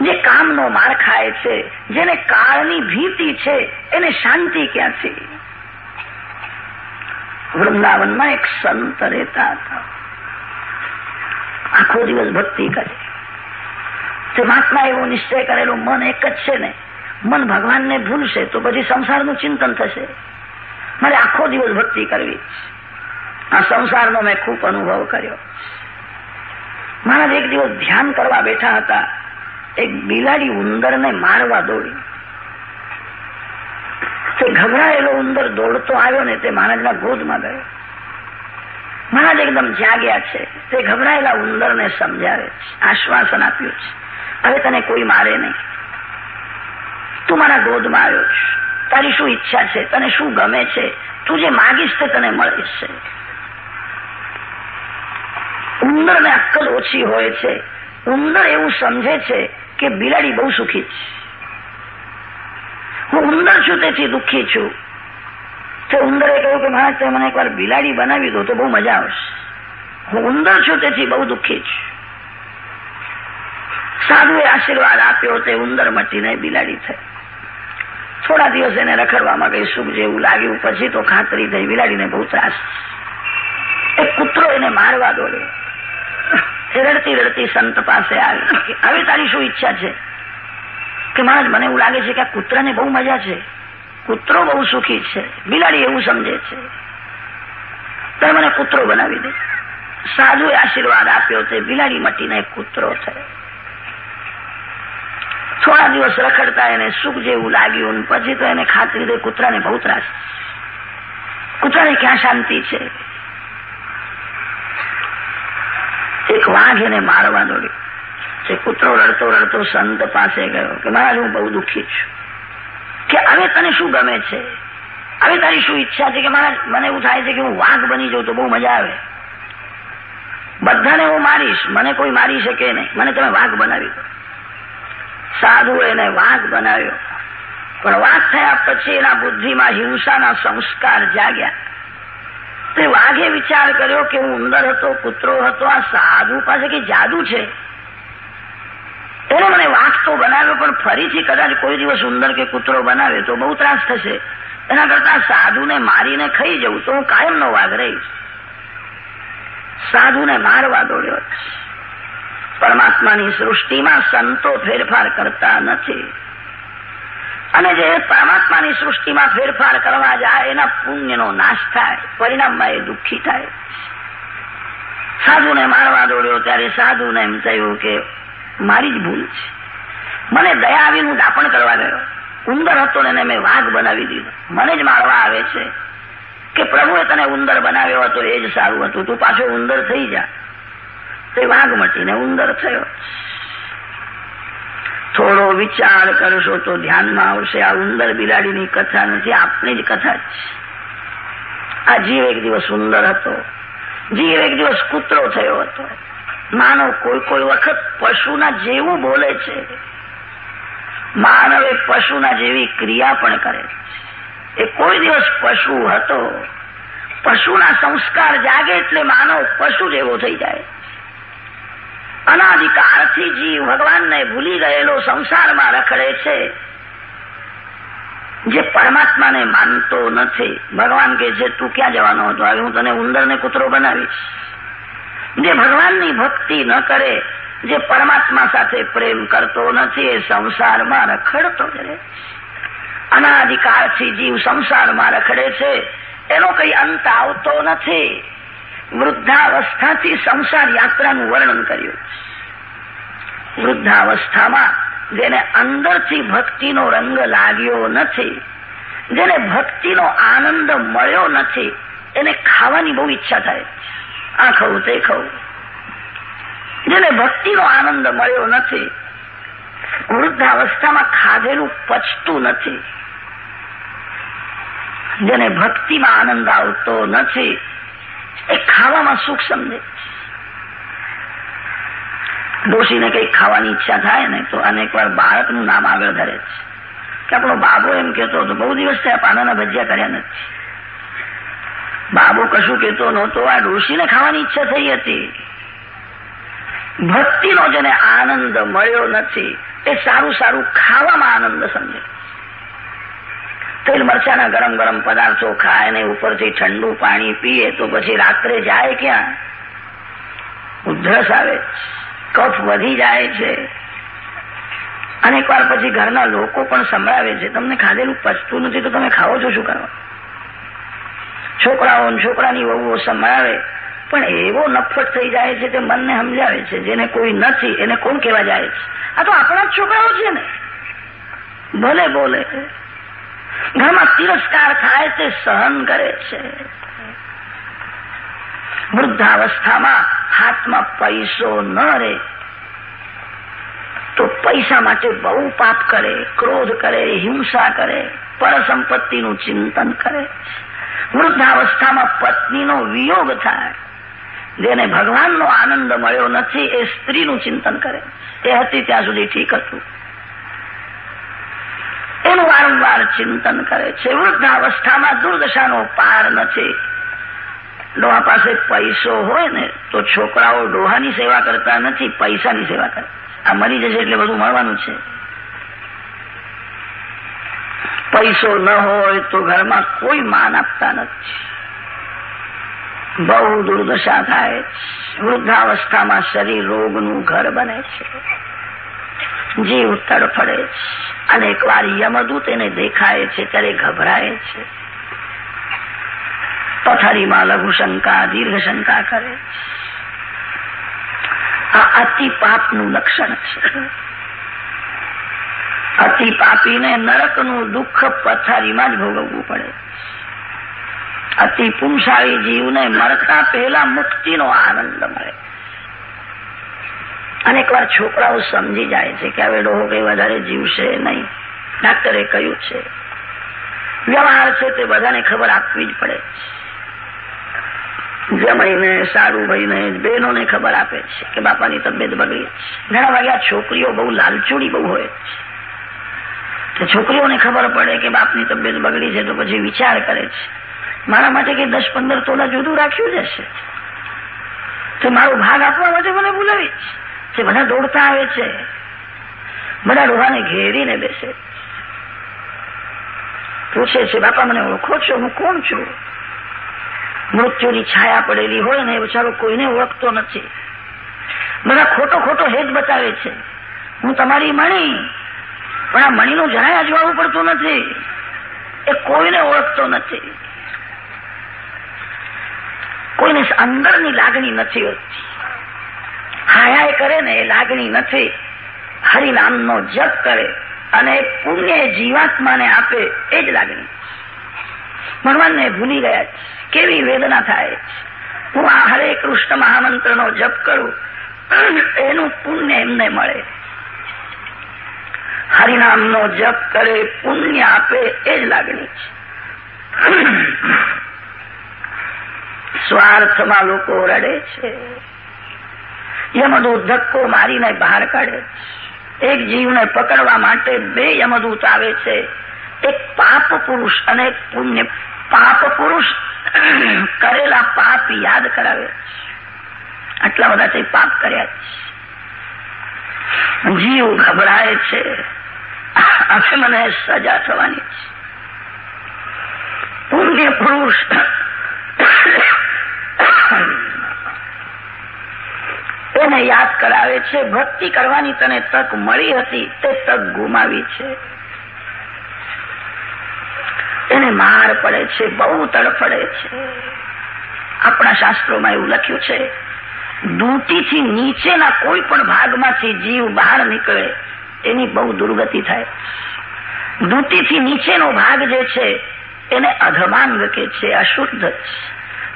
Speaker 1: જે કામનો માર ખાય છે જેને કાળની ભીતિ છે એને શાંતિ ક્યાંથી વૃંદાવનમાં એક સંત રહેતા હતા આખો દિવસ ભક્તિ કરે તે મહાત્મા એવો નિશ્ચય કરેલો મન એક જ છે ને મન ભગવાનને ભૂલશે તો પછી સંસારનું ચિંતન થશે. મારે આખો દિવસ ભક્તિ કરવી. આ સંસારનો મેં ખૂબ અનુભવ કર્યો. મહારાજ એક દિવસ ધ્યાન કરવા બેઠા હતા. એક બિલાડી ઉંદરને મારવા દોડી. તે ગભરાયેલો ઉંદર દોડતો આવ્યો ને તે મહારાજના ગોદમાં ગયો. મહારાજ એકદમ જાગ્યા છે. તે ગભરાયેલા ઉંદરને સમજાવે છે, આશ્વાસન આપ્યું છે. હવે તને કોઈ મારે નહીં. તું મારા ગોદમાં આવ્યો છે. તારી શું ઈચ્છા છે? તને શું ગમે છે? તું જે માગીશ તે તને મળીશ છે ઉંદરને અક્કલ ઓછી હોય છે. ઉંદર એવું સમજે છે કે બિલાડી બહુ સુખી છે. હું ઉંદર છું તેથી દુઃખી છું. તો ઉંદરે કહ્યું કે મહારાજ, તમે મને એકવાર બિલાડી બનાવી દો તો બહુ મજા આવશે. હું ઉંદર છું તેથી બહુ દુઃખી છું. સાધુએ આશીર્વાદ આપ્યો તે ઉંદર મટીને બિલાડી થઈ થોડા દિવસ એને રખડવામાં કઈ સુખ જેવું લાગ્યું. પછી તો ખાતરી થઈ, બિલાડીને બહુ ત્રાસ. એક કૂતરો એને મારવા દોડ્યો. રડતી રડતી સંત પાસે આવી. હવે તારી શું ઈચ્છા છે? કે મહારાજ, મને એવું લાગે છે કે આ કૂતરાને બહુ મજા છે. કૂતરો બહુ સુખી છે. બિલાડી એવું સમજે છે. તમે મને કૂતરો બનાવી દે. સાધુએ આશીર્વાદ આપ્યો છે. બિલાડી મટીને કૂતરો થયો. થોડા દિવસ રખડતા એને સુખ જેવું લાગ્યું પછી તો એને ખાતરી થઈ કૂતરાને બહુ ત્રાસ. કૂતરાને ક્યાં શાંતિ છે? એક વાઘ એને મારવા દોડ્યો. જે કૂતરો રડતો રડતો સંત પાસે ગયો કે મહારાજ હું બહુ દુઃખી છું. કે હવે તને શું ગમે છે? હવે તારી શું ઈચ્છા છે કે મહારાજ મને એવું થાય છે કે હું વાઘ બની જાઉં તો બહુ મજા આવે? બધાને હું મારીશ. મને કોઈ મારી શકે નહીં. મને તમે વાઘ બનાવી દો. સાધુ એને વાઘ બનાવ્યો. પણ વાઘ થયા પછી એના બુદ્ધિમાં હિંસાના સંસ્કાર જાગ્યા. તે વાઘે વિચાર કર્યો કે હું ઉંદર હતો, કૂતરો હતો, આ સાધુ પાસે કે જાદુ છે? એને મને વાઘ તો બનાવ્યો, પણ ફરીથી કદાચ કોઈ દિવસ ઉંદર કે કૂતરો બનાવે તો બહુ ત્રાસ થશે. એના કરતા સાધુને મારીને ખાઈ જવું તો હું કાયમનો વાઘ રહીશ. સાધુને મારવા દોડ્યો. પરમાત્માની સૃષ્ટિમાં સંતો ફેરફાર કરતા નથી. અને જે પરમાત્માની સૃષ્ટિમાં ફેરફાર કરવા જાય, એના પુણ્યનો નાશ થાય, પરિણામમાં એ દુઃખી થાય. સાધુને મારવા દોડ્યો ત્યારે સાધુને એમ થયું કે, મારી જ ભૂલ છે. મને દયા આવી, હું દાપણ કરવા ગયો. ઉંદર હતો ને મેં વાઘ બનાવી દીધો. મને જ મારવા આવે છે કે પ્રભુએ તને ઉંદર બનાવ્યો હતો, એ જ સારું હતું. તું પાછો ઉંદર થઈ જા. તે વાઘ મટીને ઉંદર થયો. થોડો વિચાર કરશો તો ધ્યાનમાં આવશે, આ ઉંદર બિલાડીની કથા નથી, આપની જ કથા જ. આ જીવ એક દિવસ ઉંદર હતો. જીવ એક દિવસ કૂતરો થયો હતો. માનવ કોઈ કોઈ વખત પશુના જેવું બોલે છે. માનવે પશુના જેવી ક્રિયા પણ કરે એ કોઈ દિવસ પશુ હતો. પશુના સંસ્કાર જાગે એટલે માનવ પશુ જેવો થઈ જાય. અનાધિકારથી જીવ ભગવાનને ભૂલી ગયેલો સંસારમાં રખડે છે, જે પરમાત્માને માનતો નથી. ભગવાન કે છે, તું ક્યાં જવાનો હતો? આવી હું તને ઉંદરને કૂતરો બનાવીશ. જે ભગવાનની ભક્તિ ન કરે, જે પરમાત્મા સાથે પ્રેમ કરતો નથી, એ સંસારમાં રખડતો રહે અનાધિકારથી જીવ સંસારમાં રખડે છે, એનો કઈ અંત આવતો નથી. વૃદ્ધાવસ્થાથી સંસાર યાત્રાનું વર્ણન કર્યું. વૃદ્ધાવસ્થામાં જેને અંદરથી ભક્તિનો રંગ લાગ્યો નથી, જેને ભક્તિનો આનંદ મળ્યો નથી, એને ખાવાની બહુ ઈચ્છા થાય. આ ખવું તે ખવું. જેને ભક્તિનો આનંદ મળ્યો નથી, વૃદ્ધાવસ્થામાં ખાધેલું પચતું નથી. જેને ભક્તિમાં આનંદ આવતો નથી એ ખાવામાં સુખ સમજે. ડોશીને કંઈક ખાવાની ઈચ્છા થાય ને તો અનેક વાર ભારતનું નામ આગળ ધરે છે. કે આપણો બાબો એમ કહેતો હતો, બહુ દિવસ થયા પાનાના ભજીયા કર્યા નથી. બાબો કશું કહેતો નહોતો, આ ડોશીને ખાવાની ઈચ્છા થઈ હતી. ભક્તિનો જેને આનંદ મળ્યો નથી, એ સારું સારું ખાવામાં આનંદ સમજે. તેલ મરચાના ગરમ ગરમ પદાર્થો ખાય ને ઉપરથી ઠંડુ પાણી પીએ તો પછી રાત્રે જાય ક્યાં? ઉધરસ આવે, કફ વધી જાય છે. અનેક વાર પછી ઘરના લોકો પણ સંભળાવે છે, તમને ખાધેલું પચતું નથી તો તમે ખાવો છો શું કરવા? છોકરાઓ છોકરાની વહુઓ સંભળાવે, પણ એવો નફટ થઈ જાય છે તે મનને સમજાવે છે, જેને કોઈ નથી, એને કોણ કહેવા જાય છે? આ તો આપણા જ છોકરાઓ છે ને. ભલે બોલે ઘરમાં તિરસ્કાર થાય તે સહન કરે છે. વૃદ્ધાવસ્થામાં હાથમાં પૈસો ન રહે, તો પૈસા માટે બહુ પાપ કરે, ક્રોધ કરે, હિંસા કરે, પરસંપત્તિનું ચિંતન કરે વૃદ્ધાવસ્થામાં પત્નીનો વિયોગ થાય, જેને ભગવાનનો આનંદ મળ્યો નથી, એ સ્ત્રીનું ચિંતન કરે. એ હતી ત્યાં સુધી ઠીક હતું. એનું વારંવાર ચિંતન કરે છે. વૃદ્ધાવસ્થામાં દુર્દશાનો પાર નથી. ડોહા પાસે પૈસો હોય ને, તો છોકરાઓ ડોહાની સેવા કરતા નથી, પૈસાની સેવા કરે. આ મરી જશે એટલે બધું મળવાનું છે. પૈસો ન હોય તો ઘરમાં કોઈ માન આપતા નથી. બહુ દુર્દશા થાય. વૃદ્ધાવસ્થામાં શરીર રોગનું ઘર બને છે. જીવ તડફડે છે અનેક વાર યમદૂત એને દેખાય છે, ત્યારે ગભરાય છે. પથારીમાં લઘુ શંકા, દીર્ઘ શંકા કરે આ અતિ પાપનું લક્ષણ છે. અતિ પાપીને નરકનું દુઃખ પથારીમાં જ ભોગવવું પડે. અતિ પુંસાળી જીવને મરતા પહેલા મુક્તિનો આનંદ મળે. અનેક વાર છોકરાઓ સમજી જાય છે કે હવે ડોહો કઈ વધારે જીવશે નહીં. ડાક્ટરે કહ્યું છે. વ્યવહાર છે તે બધાને ખબર આપવી જ પડે જમાઈને સારું ભાઈને બહેનોને ખબર આપે છે કે બાપાની તબિયત બગડી ઘણા વાગ્યા છોકરીઓ બહુ લાલચુડી બહુ હોય છે. છોકરીઓને ખબર પડે કે બાપની તબિયત બગડી છે તો પછી વિચાર કરે છે. મારા માટે કે દસ પંદર તોલા જુદું રાખ્યું જશે તો મારો ભાગ આપવા માટે મને બોલાવી છે. બધા દોડતા આવે છે બધા ડોહાને ઘેરીને બેસે. પૂછે છે, બાપા, મને ઓળખો છો? હું કોણ છું? મૃત્યુની છાયા પડેલી હોય ને બચારો કોઈને ઓળખતો નથી. બધા ખોટો ખોટો હેત બતાવે છે. હું તમારી મણી, પણ આ મણીનું જરાય અજવાવું પડતું નથી. એ કોઈને ઓળખતો નથી. કોઈને અંદરની લાગણી નથી હોતી. હાયા કરે ને એ લાગણી નથી. હરિનામનો જપ કરે અને પુણ્ય જીવાત્માને આપે એ જ લાગણી. ભગવાનને ભૂલી ગયા કેવી વેદના થાય? હું આ હરે કૃષ્ણ મહામંત્રનો જપ કરું, એનું પુણ્ય એમને મળે. હરિનામનો જપ કરે, પુણ્ય આપે એ જ લાગણી સ્વાર્થમાં લોકો રડે છે. યમદૂત ધક્કો મારીને બહાર કાઢે. એક જીવને પકડવા માટે બે યમદૂત આવે છે. એક પાપ પુરુષ અને એક પુણ્ય પાપ પુરુષ કરેલા પાપ યાદ કરાવે. આટલા બધા તે પાપ કર્યા છે. જીવ ગભરાય છે. આખે મને સજા થવાની છે. પુણ્ય પુરુષ એને યાદ કરાવે છે, ભક્તિ કરવાની તને તક મળી હતી, તે તક ગુમાવી છે. એને માર પડે છે, બહુ તડફડે છે. આપણા શાસ્ત્રોમાં એવું લખ્યું છે દૂટીથી નીચેના કોઈ પણ ભાગમાંથી જીવ બહાર નીકળે, એની બહુ દુર્ગતિ થાય. દૂટીથી નીચેનો ભાગ જે છે, એને અધમાંગ કે છે, અશુદ્ધ છે.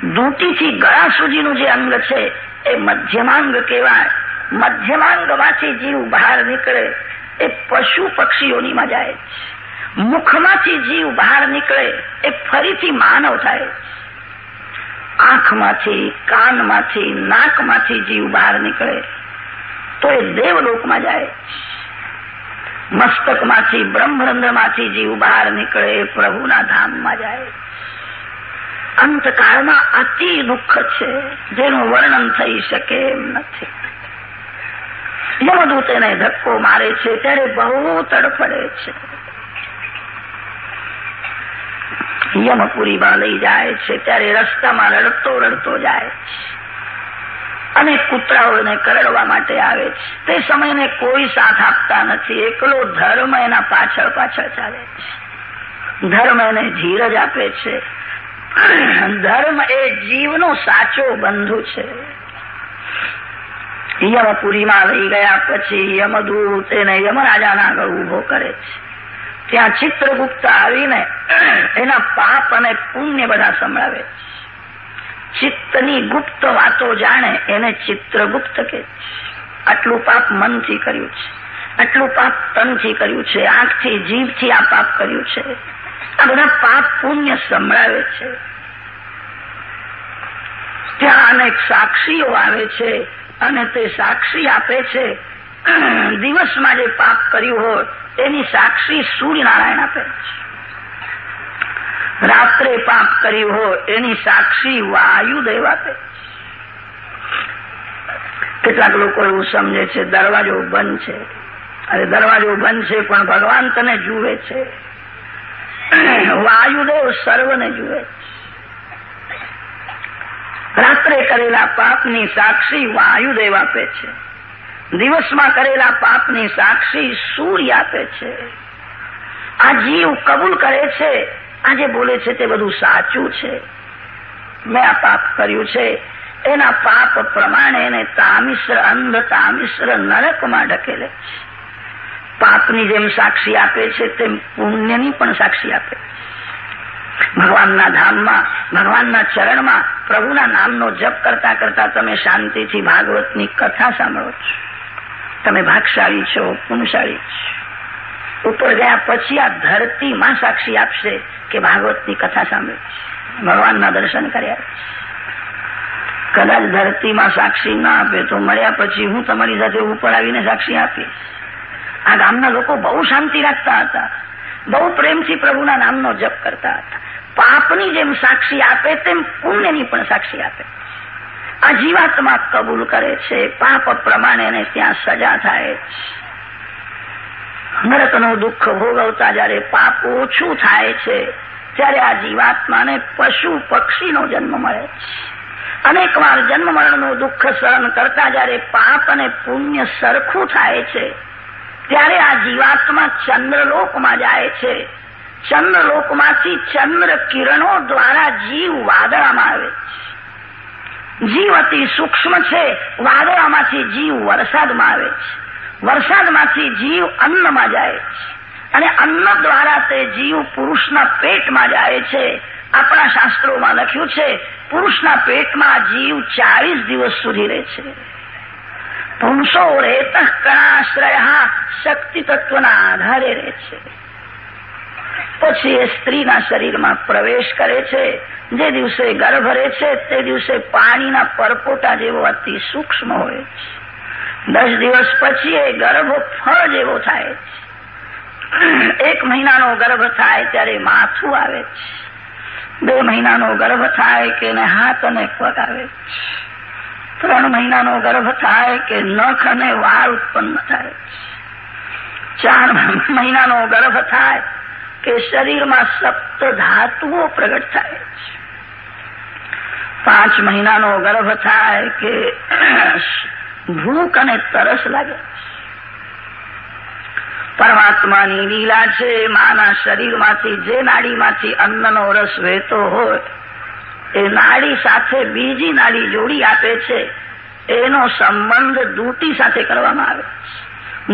Speaker 1: દૂટીથી ગળા સુધીનું જે અંગ છે એ મધ્યમાંગ કહેવાય. મધ્યમાંગમાંથી જીવ બહાર નીકળે, એ પશુ પક્ષીઓનીમાં જાય મુખમાંથી જીવ બહાર નીકળે, એ ફરીથી માનવ થાય આંખમાંથી, કાનમાંથી, નાકમાંથી જીવ બહાર નીકળે, તો એ દેવલોકમાં જાય મસ્તકમાંથી બ્રહ્મરંધ્રમાંથી જીવ બહાર નીકળે પ્રભુના ધામમાં જાય અંતકાળમાં અતિ દુઃખ છે. જેનું વર્ણન થઈ શકે એમ નથી. યમદૂત એને ધક્કો મારે છે. ત્યારે બહુ તડફડે છે. યમપુરીમાં લઈ જાય છે. ત્યારે રસ્તામાં રડતો રડતો જાય છે. અને કૂતરાઓ કરડવા માટે આવે છે. તે સમયને કોઈ સાથ આપતા નથી. એકલો ધર્મ એના પાછળ પાછળ ચાલે છે. ધર્મ એને ધીરજ આપે છે. ધર્મ એ જીવનો સાચો બંધુ છે. યમપુરીમાં લઈ ગયા પછી યમદૂત એને યમરાજાના આગળ ઊભો કરે છે. ત્યાં ચિત્રગુપ્ત આવીને એના પાપ અને પુણ્ય બધા સંભળાવે ચિત્તની ગુપ્ત વાતો જાણે એને ચિત્રગુપ્ત કે આટલું પાપ મનથી કર્યું છે. આટલું પાપ તનથી કર્યું છે. આંખથી, જીભથી આ પાપ કર્યું છે. આ બધા પાપ પુણ્ય સંભળાવે છે. ત્યાં અનેક સાક્ષીઓ આવે છે અને તે સાક્ષી આપે છે. દિવસમાં જે પાપ કર્યું હોય, એની સાક્ષી સૂર્યનારાયણ આપે છે. રાત્રે પાપ કર્યું હોય, એની સાક્ષી વાયુદેવ આપે કેટલાક લોકો એવું સમજે છે, દરવાજો બંધ છે. અરે, દરવાજો બંધ છે, પણ ભગવાન તને જુએ છે. વાયુદેવ સર્વને જુએ. રાત્રે કરેલા પાપની સાક્ષી વાયુદેવ આપે છે. દિવસમાં કરેલા પાપની સાક્ષી સૂર્ય આપે છે. આ જીવ કબૂલ કરે છે, આજે બોલે છે તે બધું સાચું છે. મેં આ પાપ કર્યું છે, એના પાપ પ્રમાણે એને તામિશ્ર અંધ તામિશ્ર નરકમાં ઢકેલે છે. પાપની જેમ સાક્ષી આપે છે, તેમ પુણ્યની પણ સાક્ષી આપે. ભગવાનના ધામમાં, ભગવાનના ચરણમાં પ્રભુના નામનો જપ કરતા કરતા તમે શાંતિથી ભાગવતની કથા સાંભળો છો. તમે ભાગશાળી છો પુણશાળી છો. ઉપર ગયા પછી આ ધરતીમાં સાક્ષી આપશે કે ભાગવતની કથા સાંભળી ભગવાનના દર્શન કર્યા કદાચ ધરતીમાં સાક્ષી ના આપે તો મળ્યા પછી હું તમારી સાથે ઉપર આવીને સાક્ષી આપીશ. આ ગામના લોકો બહુ શાંતિ રાખતા હતા. બહુ પ્રેમથી પ્રભુના નામનો જપ કરતા હતા. પાપની જેમ સાક્ષી આપે તેમ પુણ્યની પણ સાક્ષી આપે. આ જીવાત્મા કબૂલ કરે છે. પાપ પ્રમાણે એને ત્યાં સજા થાય નરકનું દુઃખ ભોગવતા જયારે પાપ ઓછું થાય છે, ત્યારે આ જીવાત્માને પશુ પક્ષીનો જન્મ મળે અનેક વાર જન્મ મરણનું દુઃખ સહન કરતા જયારે પાપ અને પુણ્ય સરખું થાય છે ત્યારે આ જીવાત્મા ચંદ્રલોકમાં જાય છે. ચંદ્રલોકમાંથી ચંદ્ર કિરણો દ્વારા જીવ વાદળામાં આવે છે. જીવ અતિ સૂક્ષ્મ છે, વાદળામાંથી જીવ વરસાદમાં આવે છે. વરસાદમાંથી જીવ અન્નમાં જાય છે. અને અન્ન દ્વારા તે જીવ પુરુષના પેટમાં જાય છે. આપણા શાસ્ત્રોમાં લખ્યું છે, પુરુષના પેટમાં જીવ ચાલીસ દિવસ સુધી રહે છે. પુરુષો રહેતા કણાશ્રય શક્તિ તત્વના આધારે રહે છે પછી એ સ્ત્રીના શરીરમાં પ્રવેશ કરે છે, જે દિવસે ગર્ભ રહે છે, તે દિવસે પાણીના પરપોટા જેવો અતિ સૂક્ષ્મ હોય છે. દસ દિવસ પછી એ ગર્ભ ફળ જેવો થાય છે. એક મહિનાનો ગર્ભ થાય ત્યારે માથું આવે છે. બે મહિનાનો ગર્ભ થાય કે હાથ અને પગ આવે છે. ત્રણ મહિનાનો ગર્ભ થાય કે નખ અને વાળ ઉત્પન્ન થાય. ચાર મહિનાનો ગર્ભ થાય કે શરીરમાં સપ્ત ધાતુઓ પ્રગટ થાય. પાંચ મહિનાનો ગર્ભ થાય કે ભૂખ અને તરસ લાગે. પરમાત્માની લીલા છે, માના શરીરમાંથી જે નાડીમાંથી અન્નનો રસ વહેતો હોય એ નાડી સાથે બીજી નાડી જોડી આપે છે. એનો સંબંધ દૂટી સાથે કરવામાં આવે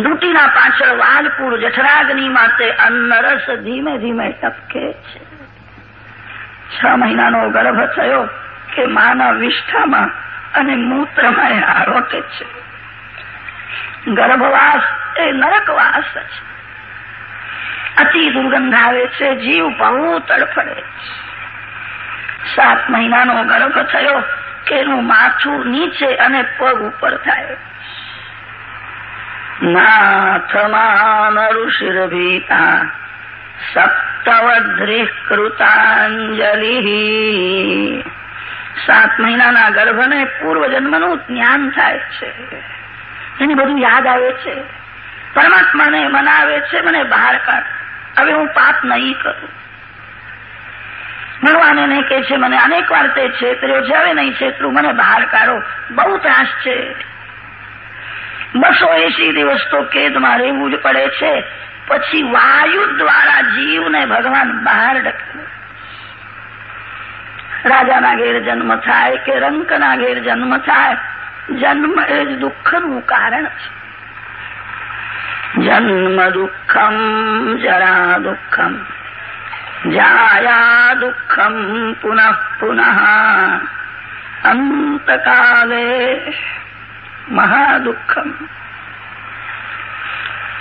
Speaker 1: દૂટીના પાછળ વાલપુર જઠરાગ્નિ માટે અન્નરસ ધીમે ધીમે ટપકે છે. છ મહિનાનો ગર્ભ થયો કે માના વિષ્ઠામાં અને મૂત્રમાં આરોટે છે. ગર્ભવાસ એ નરકવાસ છે. અતિ દુર્ગંધ આવે છે, જીવ બહુ તડફડે સાત મહિનાનો ગર્ભ થયો કે એનું માથું નીચે અને પગ ઉપર થાય. નાથમાન ઋષિરભીતા સપ્તવધ્રી કૃતાંજલિ સાત મહિનાના ગર્ભને પૂર્વજન્મનું જ્ઞાન થાય છે. એને બધું યાદ આવે છે. પરમાત્માને મનાવે છે, મને બહાર કાઢ. હવે હું પાપ નહીં કરું. ભગવાન એને કે છે, મને અનેક વાર તે છેતર્યો છે હવે નહીં છેતરું મને બહાર કાઢો. બહુ ત્રાસ છે. બસો એસી દિવસ તો કેદમાં રહેવું જ પડે છે. પછી વાયુ દ્વારા જીવને ભગવાન બહાર ઢકલે રાજાના ઘેર જન્મ થાય કે રંકના ઘેર જન્મ થાય, જન્મ એ જ દુઃખનું કારણ છે. જન્મ દુઃખમ, જરા દુઃખમ. જાયા દુઃખમ પુનઃ પુનઃ અંતકાલે મહાદુઃખમ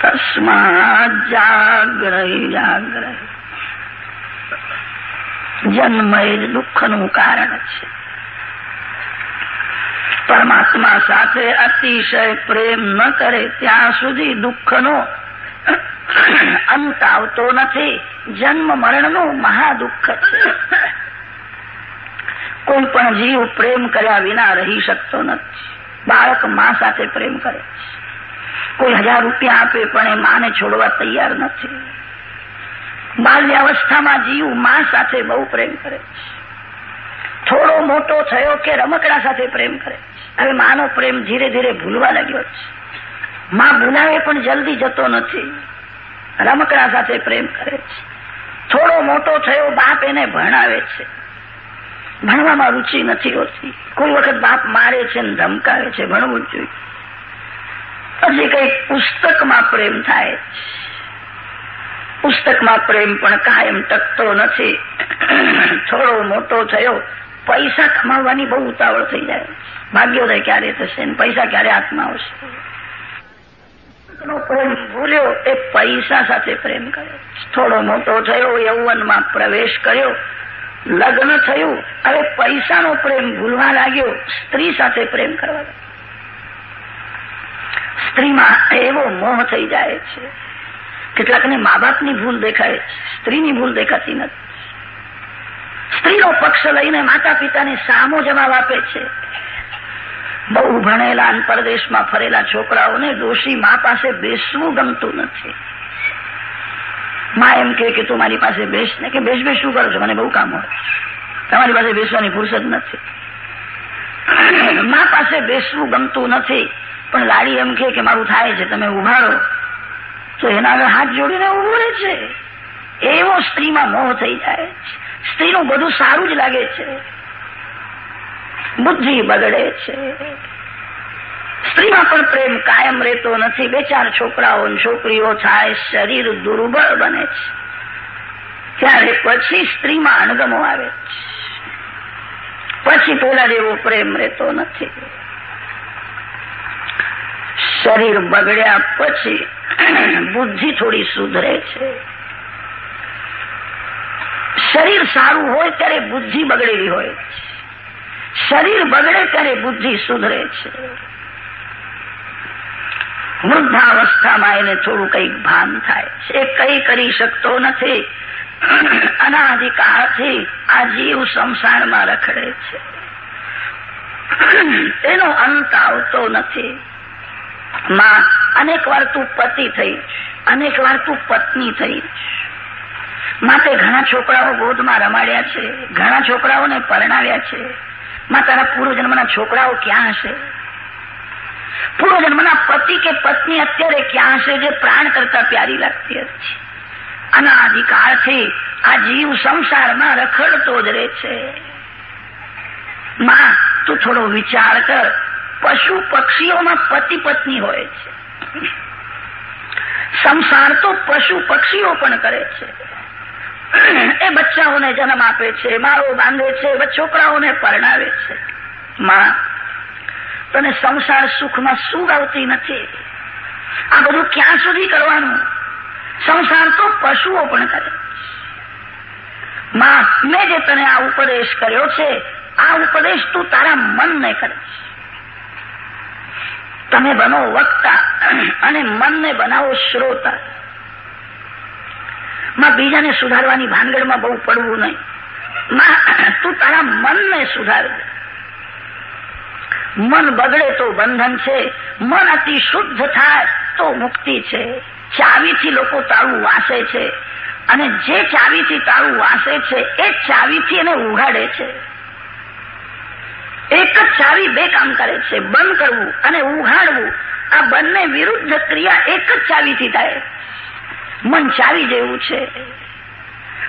Speaker 1: તસ્માત જાગ્રહ જાગ્રહ જન્મ એ જ દુઃખનું કારણ છે પરમાત્મા સાથે અતિશય પ્રેમ ન કરે ત્યાં સુધી દુઃખનો અંત આવતો નથી. જન્મ મરણનું મહાદુઃખ છે. કોઈ પણ જીવ પ્રેમ કર્યા વિના રહી શકતો નથી. બાળક મા સાથે પ્રેમ કરે છે. કોઈ હજાર રૂપિયા આપે પણ એ માને છોડવા તૈયાર નથી. બાલ્યાવસ્થામાં જીવ મા સાથે બહુ પ્રેમ કરે છે. થોડો મોટો થયો કે રમકડા સાથે પ્રેમ કરે છે. હવે માનો પ્રેમ ધીરે ધીરે ભૂલવા લાગ્યો છે. માં ભૂલાવે પણ જલ્દી જતો નથી. રમકડા સાથે પ્રેમ કરે છે. થોડો મોટો થયો બાપ એને ભણાવે છે. ભણવામાં રુચિ નથી હોતી. કોઈ વખત બાપ મારે છે ને ધમકાવે છે, ભણવું જોઈએ. પછી કઈ પુસ્તકમાં પ્રેમ થાય પુસ્તકમાં પ્રેમ પણ કાયમ ટકતો નથી. થોડો મોટો થયો, પૈસા કમાવવાની બહુ ઉતાવળ થઈ જાય. ભાગ્યોદય ક્યારે થશે ને પૈસા ક્યારે હાથમાં આવશે? પ્રેમ ભૂલ્યો, એ પૈસા સાથે પ્રેમ કર્યો. થોડો મોટો થયો, યૌવનમાં પ્રવેશ કર્યો. લગ્ન થયું, હવે પૈસાનો પ્રેમ ભૂલવા લાગ્યો, સ્ત્રી સાથે પ્રેમ કરવા લાગ્યો. સ્ત્રીમાં એવો મોહ થઈ જાય છે. કેટલાકને મા બાપની ભૂલ દેખાય, સ્ત્રીની ભૂલ દેખાતી નથી. સ્ત્રીનો પક્ષ લઈને માતા પિતાને સામો જવાબ આપે છે. બહુ ભણેલા અને પરદેશમાં ફરેલા છોકરાઓને દોષી મા પાસે બેસવું ગમતું નથી. મા એમ કે તું મારી પાસે બેસ ને કે બેસ બેસ શું કરો છો? મને બહુ કામ હોય. તમારી પાસે બેસવાની ફુરસદ નથી. મા પાસે બેસવું ગમતું નથી, પણ લાડી એમ કે મારું થાય છે, તમે ઉભાડો. તો એના આગળ હાથ જોડીને ઉભું રહે છે. એવો સ્ત્રીમાં મોહ થઈ જાય સ્ત્રીનું બધું સારું જ લાગે છે. બુદ્ધિ બગડે છે. સ્ત્રીમાં પણ પ્રેમ કાયમ રહેતો નથી. બે ચાર છોકરાઓ છોકરીઓ થાય, શરીર દુર્બળ બને છે. ત્યારે પછી સ્ત્રીમાં અણગમો આવે છે. પછી પેલા જેવો પ્રેમ રહેતો નથી. શરીર બગડ્યા પછી બુદ્ધિ થોડી સુધરે છે. શરીર સારું હોય ત્યારે બુદ્ધિ બગડેલી હોય શરીર બગડે ત્યારે બુદ્ધિ સુધરે છે. વૃદ્ધાવસ્થામાં એને થોડું કંઈક ભાન થાય છે. એ કરી શકતો નથી. અનાધિકાળથી આ જીવ સંસારમાં રખડે છે. એનો અંત આવતો નથી. માં, અનેક વાર તું પતિ થઈ અનેક વાર તું પત્ની થઈ માટે ઘણા છોકરાઓ ગોદમાં રમાડ્યા છે, ઘણા છોકરાઓને પરણાવ્યા છે. માં તારા પૂર્વજન્મના છોકરાઓ ક્યાં હશે? પૂર્વજન્મના પતિ કે પત્ની અત્યારે ક્યાં હશે જે પ્રાણ કરતા પ્યારી લાગતી હતી? અનાધિકાળથી આ જીવ સંસારમાં રખડતો જ રહે છે. માં, તું થોડો વિચાર કર. પશુ પક્ષીઓમાં પતિ પત્ની હોય છે. સંસાર તો પશુ પક્ષીઓ પણ કરે છે. એ બચ્ચાઓને જન્મ આપે છે, માળો બાંધે છે છોકરાઓને પરણાવે છે. માં, તને સંસાર સુખમાં સુખ આવતી નથી? આ બધું ક્યાં સુધી કરવાનું? સંસાર તો પશુઓ પણ કરે. માં, મેં જે તને આ ઉપદેશ કર્યો છે, આ ઉપદેશ તું તારા મનને કરે તમે બનો વક્તા અને મનને બનાવો શ્રોતા. માં બીજાને સુધારવાની ભાનગડમાં બહુ પડવું નહીં. માં, તું તારા મનને સુધાર. મન બગડે તો બંધન છે, મન અતિ શુદ્ધ થાય તો મુક્તિ છે. ચાવીથી લોકો તારું વાસે છે અને જે ચાવીથી તારું વાસે છે, એ ચાવીથી એને ઉઘાડે છે. એક જ ચાવી બે કામ કરે છે, બંધ કરવું અને ઉઘાડવું. આ બંને વિરુદ્ધ ક્રિયા એક જ ચાવીથી થાય. મન ચાવી જેવું છે.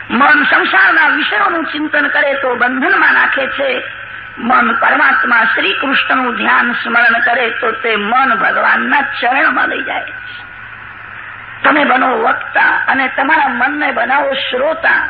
Speaker 1: મન સંસારના વિષયોનું ચિંતન કરે તો બંધનમાં નાખે છે. મન પરમાત્મા શ્રી કૃષ્ણનું ધ્યાન સ્મરણ કરે તો તે મન ભગવાનના ચરણમાં લઈ જાય તમે બનો વક્તા અને તમારા મનને બનાવો શ્રોતા.